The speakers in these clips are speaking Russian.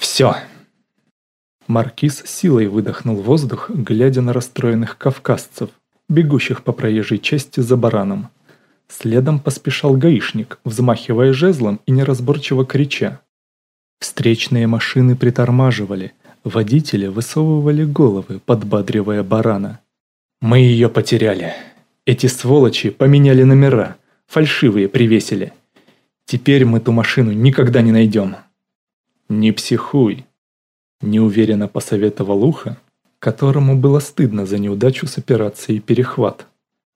Все. Маркиз силой выдохнул воздух, глядя на расстроенных кавказцев, бегущих по проезжей части за бараном. Следом поспешал гаишник, взмахивая жезлом и неразборчиво крича. Встречные машины притормаживали, водители высовывали головы, подбадривая барана. «Мы ее потеряли. Эти сволочи поменяли номера, фальшивые привесили. Теперь мы ту машину никогда не найдем». «Не психуй», – неуверенно посоветовал Ухо, которому было стыдно за неудачу с операцией «Перехват».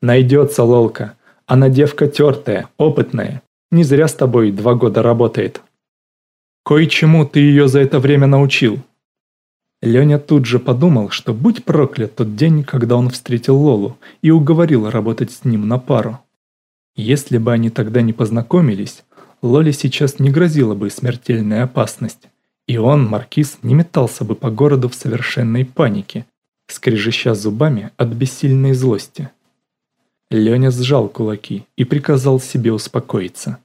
«Найдется лолка. Она девка тертая, опытная. Не зря с тобой два года работает. Кое-чему ты ее за это время научил». Леня тут же подумал, что будь проклят тот день, когда он встретил Лолу и уговорил работать с ним на пару. Если бы они тогда не познакомились, Лоле сейчас не грозила бы смертельная опасность, и он, Маркиз, не метался бы по городу в совершенной панике, скрежеща зубами от бессильной злости. Леня сжал кулаки и приказал себе успокоиться.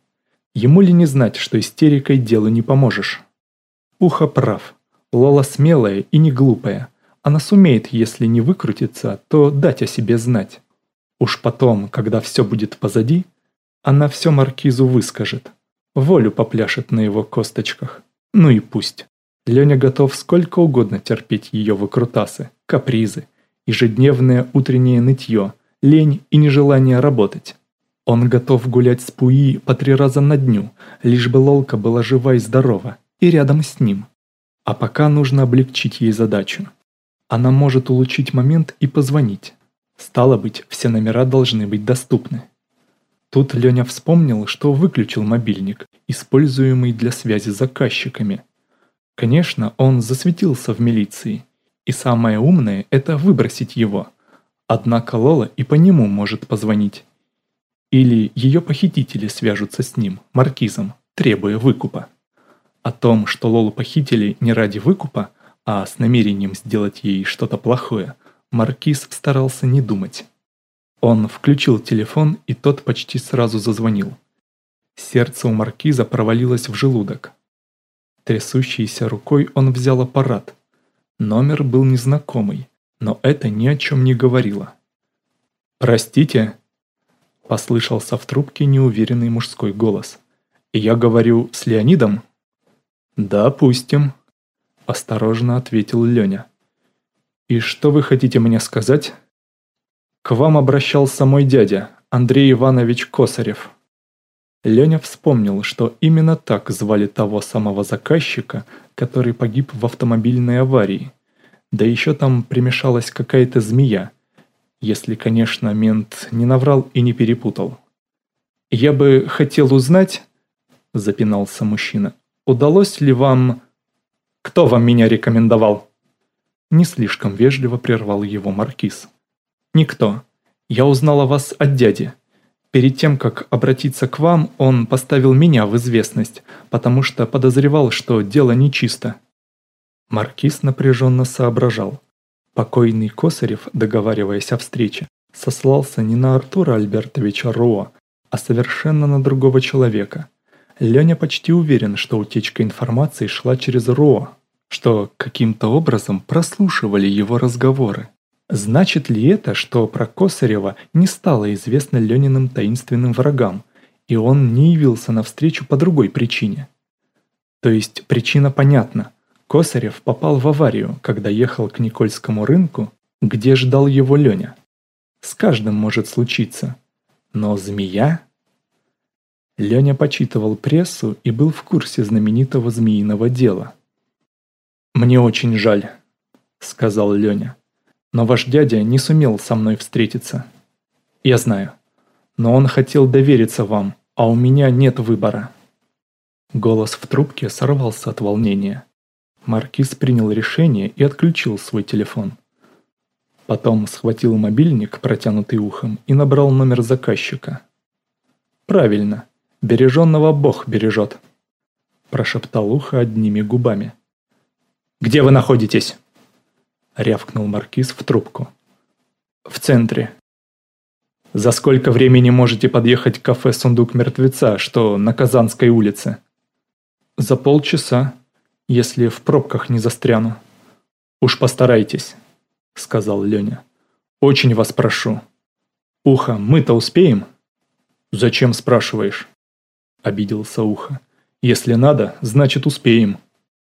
Ему ли не знать, что истерикой делу не поможешь? Ухо прав. Лола смелая и не глупая. Она сумеет, если не выкрутиться, то дать о себе знать. Уж потом, когда все будет позади, она все Маркизу выскажет. Волю попляшет на его косточках. Ну и пусть. Леня готов сколько угодно терпеть ее выкрутасы, капризы, ежедневное утреннее нытье, лень и нежелание работать. Он готов гулять с Пуи по три раза на дню, лишь бы Лолка была жива и здорова, и рядом с ним. А пока нужно облегчить ей задачу. Она может улучшить момент и позвонить. Стало быть, все номера должны быть доступны. Тут Леня вспомнил, что выключил мобильник, используемый для связи с заказчиками. Конечно, он засветился в милиции, и самое умное – это выбросить его – Однако Лола и по нему может позвонить. Или ее похитители свяжутся с ним, маркизом, требуя выкупа. О том, что Лолу похитили не ради выкупа, а с намерением сделать ей что-то плохое, маркиз старался не думать. Он включил телефон, и тот почти сразу зазвонил. Сердце у маркиза провалилось в желудок. Трясущейся рукой он взял аппарат. Номер был незнакомый, но это ни о чем не говорило. «Простите?» – послышался в трубке неуверенный мужской голос. «Я говорю с Леонидом?» «Допустим», – осторожно ответил Леня. «И что вы хотите мне сказать?» «К вам обращался мой дядя, Андрей Иванович Косарев». Леня вспомнил, что именно так звали того самого заказчика, который погиб в автомобильной аварии – да еще там примешалась какая-то змея, если, конечно, мент не наврал и не перепутал. «Я бы хотел узнать», – запинался мужчина, – «удалось ли вам...» «Кто вам меня рекомендовал?» Не слишком вежливо прервал его маркиз. «Никто. Я узнал о вас от дяди. Перед тем, как обратиться к вам, он поставил меня в известность, потому что подозревал, что дело нечисто». Маркиз напряженно соображал. Покойный Косарев, договариваясь о встрече, сослался не на Артура Альбертовича Роа, а совершенно на другого человека. Леня почти уверен, что утечка информации шла через Роа, что каким-то образом прослушивали его разговоры. Значит ли это, что про Косарева не стало известно Лениным таинственным врагам, и он не явился на встречу по другой причине? То есть причина понятна – Косарев попал в аварию, когда ехал к Никольскому рынку, где ждал его Леня. С каждым может случиться. Но змея? Леня почитывал прессу и был в курсе знаменитого змеиного дела. «Мне очень жаль», — сказал Леня. «Но ваш дядя не сумел со мной встретиться. Я знаю. Но он хотел довериться вам, а у меня нет выбора». Голос в трубке сорвался от волнения. Маркиз принял решение и отключил свой телефон. Потом схватил мобильник, протянутый ухом, и набрал номер заказчика. «Правильно, береженного Бог бережет», – прошептал ухо одними губами. «Где вы находитесь?» – рявкнул Маркиз в трубку. «В центре». «За сколько времени можете подъехать к кафе «Сундук мертвеца», что на Казанской улице?» «За полчаса», если в пробках не застряну. Уж постарайтесь, сказал Леня. Очень вас прошу. Ухо, мы-то успеем? Зачем спрашиваешь? Обиделся Ухо. Если надо, значит успеем.